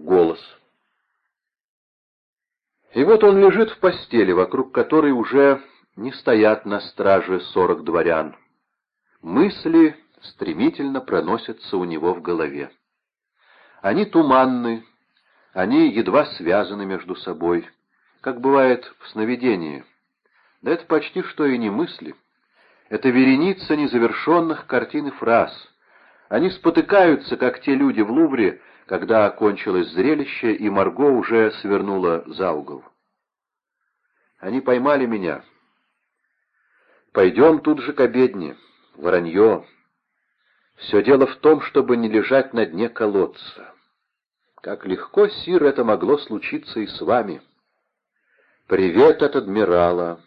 голос. И вот он лежит в постели, вокруг которой уже не стоят на страже сорок дворян. Мысли стремительно проносятся у него в голове. Они туманны, они едва связаны между собой, как бывает в сновидении. Да это почти что и не мысли. Это вереница незавершенных картин и фраз. Они спотыкаются, как те люди в Лувре, когда окончилось зрелище, и Марго уже свернула за угол. Они поймали меня. Пойдем тут же к обедне. Воронье. Все дело в том, чтобы не лежать на дне колодца. Как легко, Сир, это могло случиться и с вами. Привет от адмирала.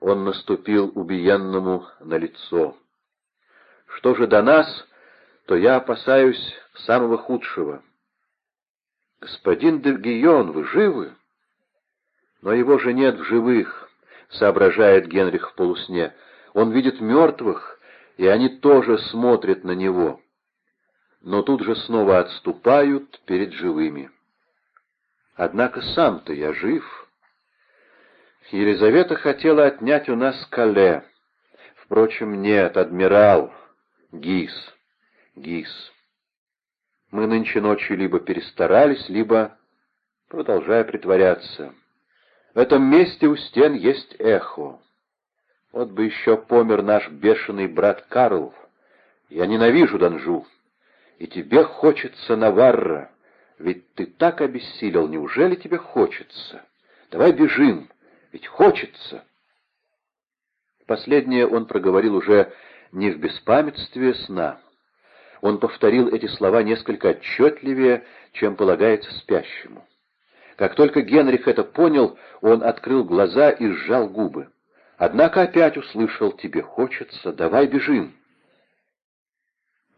Он наступил убиенному на лицо. Что же до нас, то я опасаюсь самого худшего. Господин Девгион, вы живы? Но его же нет в живых, соображает Генрих в полусне. Он видит мертвых, и они тоже смотрят на него. Но тут же снова отступают перед живыми. Однако сам-то я жив. Елизавета хотела отнять у нас Кале. Впрочем, нет, адмирал. Гис. Гис. Мы нынче ночью либо перестарались, либо, продолжая притворяться, в этом месте у стен есть эхо. Вот бы еще помер наш бешеный брат Карл. Я ненавижу Данжу. И тебе хочется Наварра. Ведь ты так обессилел, неужели тебе хочется? Давай бежим, ведь хочется. Последнее он проговорил уже не в беспамятстве сна. Он повторил эти слова несколько отчетливее, чем полагается спящему. Как только Генрих это понял, он открыл глаза и сжал губы. Однако опять услышал «Тебе хочется, давай бежим».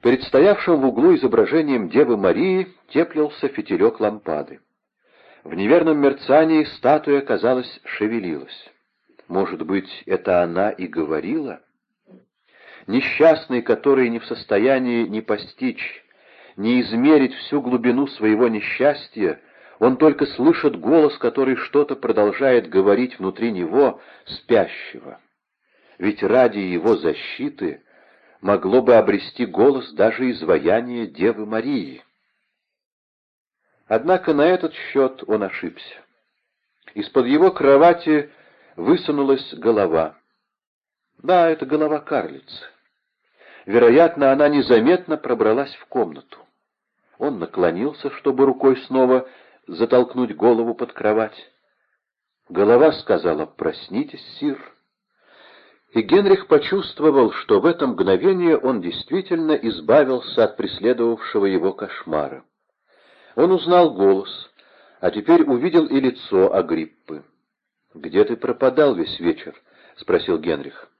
Перед стоявшим в углу изображением Девы Марии теплился фитилек лампады. В неверном мерцании статуя, казалось, шевелилась. Может быть, это она и говорила? Несчастный, который не в состоянии ни постичь, ни измерить всю глубину своего несчастья, он только слышит голос, который что-то продолжает говорить внутри него, спящего. Ведь ради его защиты могло бы обрести голос даже изваяние Девы Марии. Однако на этот счет он ошибся. Из-под его кровати высунулась голова. Да, это голова карлицы. Вероятно, она незаметно пробралась в комнату. Он наклонился, чтобы рукой снова затолкнуть голову под кровать. Голова сказала «Проснитесь, сир». И Генрих почувствовал, что в это мгновение он действительно избавился от преследовавшего его кошмара. Он узнал голос, а теперь увидел и лицо Агриппы. «Где ты пропадал весь вечер?» — спросил Генрих.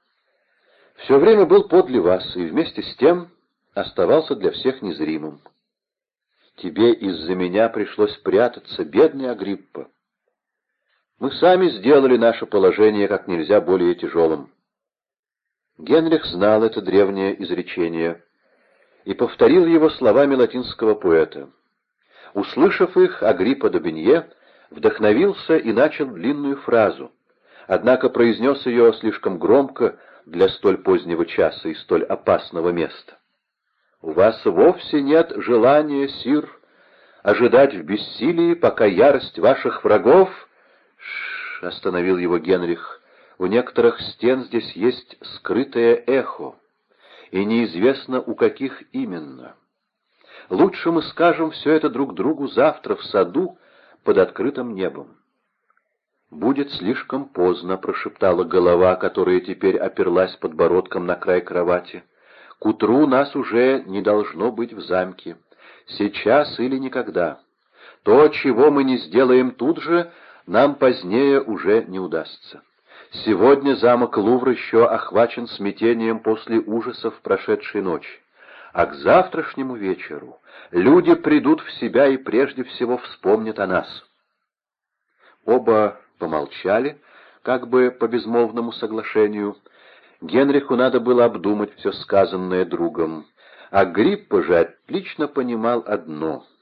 «Все время был подле вас, и вместе с тем оставался для всех незримым. Тебе из-за меня пришлось прятаться, бедный Агриппа. Мы сами сделали наше положение как нельзя более тяжелым». Генрих знал это древнее изречение и повторил его словами латинского поэта — Услышав их, Агриппа Добенье вдохновился и начал длинную фразу, однако произнес ее слишком громко для столь позднего часа и столь опасного места. «У вас вовсе нет желания, сир, ожидать в бессилии, пока ярость ваших врагов...» Ш -ш, остановил его Генрих. «У некоторых стен здесь есть скрытое эхо, и неизвестно, у каких именно». Лучше мы скажем все это друг другу завтра в саду под открытым небом. «Будет слишком поздно», — прошептала голова, которая теперь оперлась подбородком на край кровати. «К утру нас уже не должно быть в замке. Сейчас или никогда. То, чего мы не сделаем тут же, нам позднее уже не удастся. Сегодня замок Лувр еще охвачен смятением после ужасов прошедшей ночи а к завтрашнему вечеру люди придут в себя и прежде всего вспомнят о нас. Оба помолчали, как бы по безмолвному соглашению. Генриху надо было обдумать все сказанное другом, а Гриппа же отлично понимал одно —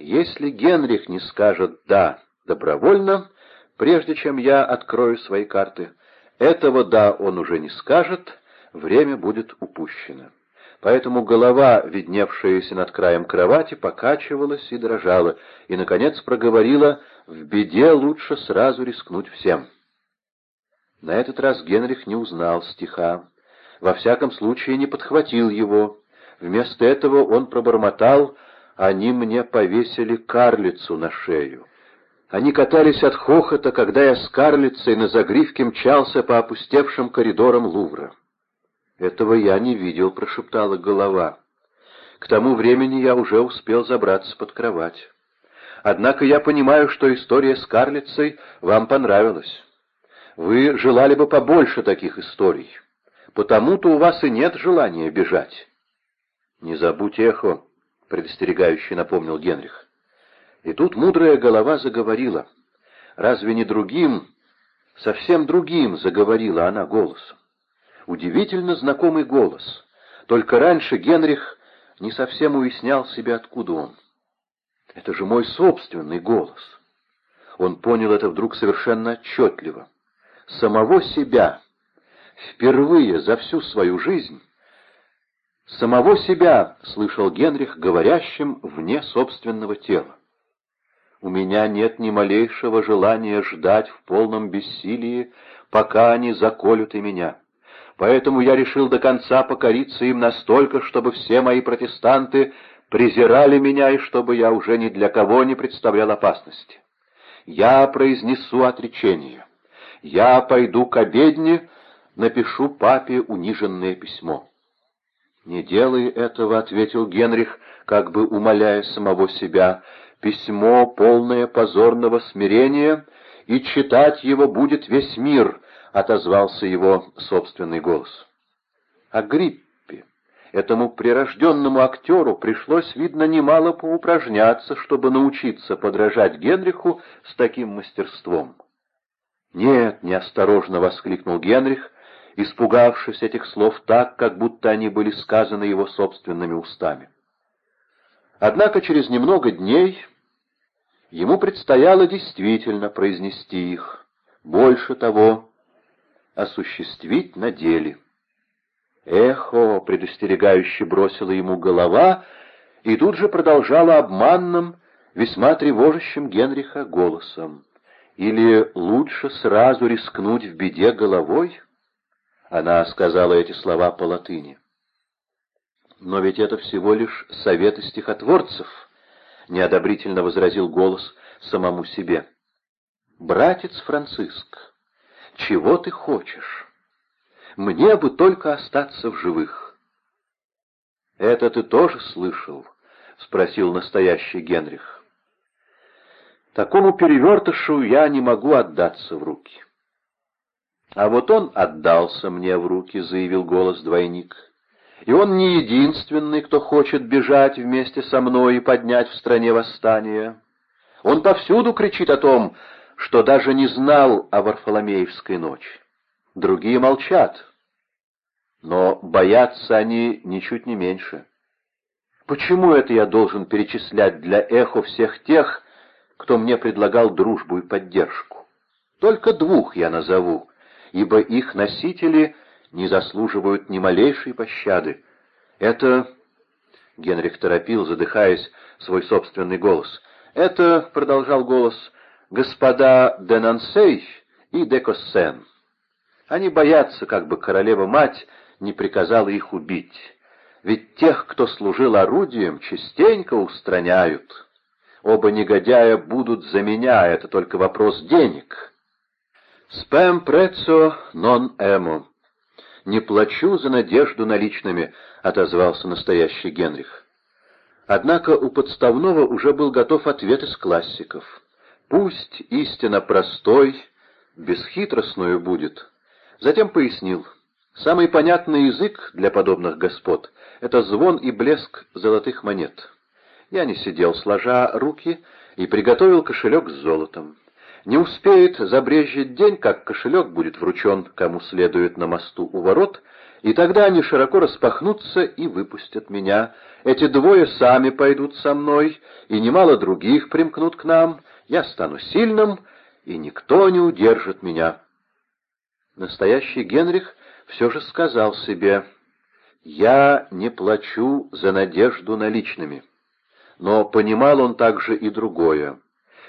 Если Генрих не скажет «да» добровольно, прежде чем я открою свои карты, этого «да» он уже не скажет, время будет упущено. Поэтому голова, видневшаяся над краем кровати, покачивалась и дрожала, и, наконец, проговорила «в беде лучше сразу рискнуть всем». На этот раз Генрих не узнал стиха, во всяком случае не подхватил его. Вместо этого он пробормотал «они мне повесили карлицу на шею». Они катались от хохота, когда я с карлицей на загривке мчался по опустевшим коридорам Лувра. «Этого я не видел», — прошептала голова. «К тому времени я уже успел забраться под кровать. Однако я понимаю, что история с карлицей вам понравилась. Вы желали бы побольше таких историй. Потому-то у вас и нет желания бежать». «Не забудь эхо», — предостерегающе напомнил Генрих. И тут мудрая голова заговорила. Разве не другим, совсем другим заговорила она голосом? Удивительно знакомый голос. Только раньше Генрих не совсем уяснял себе, откуда он. Это же мой собственный голос. Он понял это вдруг совершенно отчетливо. Самого себя, впервые за всю свою жизнь, самого себя слышал Генрих говорящим вне собственного тела. У меня нет ни малейшего желания ждать в полном бессилии, пока они заколют и меня. Поэтому я решил до конца покориться им настолько, чтобы все мои протестанты презирали меня и чтобы я уже ни для кого не представлял опасности. Я произнесу отречение. Я пойду к обедне, напишу папе униженное письмо. «Не делай этого», — ответил Генрих, как бы умоляя самого себя, — «письмо, полное позорного смирения, и читать его будет весь мир», — отозвался его собственный голос. О Гриппе, этому прирожденному актеру, пришлось, видно, немало поупражняться, чтобы научиться подражать Генриху с таким мастерством. «Нет!» — неосторожно воскликнул Генрих, испугавшись этих слов так, как будто они были сказаны его собственными устами. Однако через немного дней ему предстояло действительно произнести их. Больше того, осуществить на деле. Эхо предостерегающе бросила ему голова и тут же продолжала обманным, весьма тревожащим Генриха голосом. Или лучше сразу рискнуть в беде головой? Она сказала эти слова по латыни. Но ведь это всего лишь советы стихотворцев, неодобрительно возразил голос самому себе. Братец Франциск, чего ты хочешь? Мне бы только остаться в живых. Это ты тоже слышал? Спросил настоящий Генрих. Такому перевертышу я не могу отдаться в руки. А вот он отдался мне в руки, заявил голос двойник. И он не единственный, кто хочет бежать вместе со мной и поднять в стране восстание. Он повсюду кричит о том, что даже не знал о Варфоломеевской ночи. Другие молчат, но боятся они ничуть не меньше. Почему это я должен перечислять для эхо всех тех, кто мне предлагал дружбу и поддержку? Только двух я назову, ибо их носители не заслуживают ни малейшей пощады. Это... Генрих торопил, задыхаясь, свой собственный голос. «Это, — продолжал голос, господа де Нансей и де Коссен. Они боятся, как бы королева-мать не приказала их убить, ведь тех, кто служил орудием, частенько устраняют. Оба негодяя будут за меня, это только вопрос денег. «Спэм прецо нон эмо». «Не плачу за надежду наличными», — отозвался настоящий Генрих. Однако у подставного уже был готов ответ из классиков. Пусть истина простой, бесхитростную будет. Затем пояснил. Самый понятный язык для подобных господ — это звон и блеск золотых монет. Я не сидел сложа руки и приготовил кошелек с золотом. Не успеет забрежет день, как кошелек будет вручен кому следует на мосту у ворот, И тогда они широко распахнутся и выпустят меня. Эти двое сами пойдут со мной, и немало других примкнут к нам. Я стану сильным, и никто не удержит меня. Настоящий Генрих все же сказал себе, «Я не плачу за надежду наличными». Но понимал он также и другое.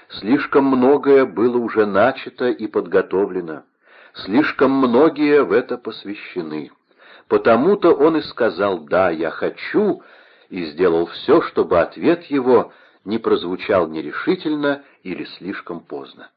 Слишком многое было уже начато и подготовлено. Слишком многие в это посвящены. Потому-то он и сказал «да, я хочу», и сделал все, чтобы ответ его не прозвучал нерешительно или слишком поздно.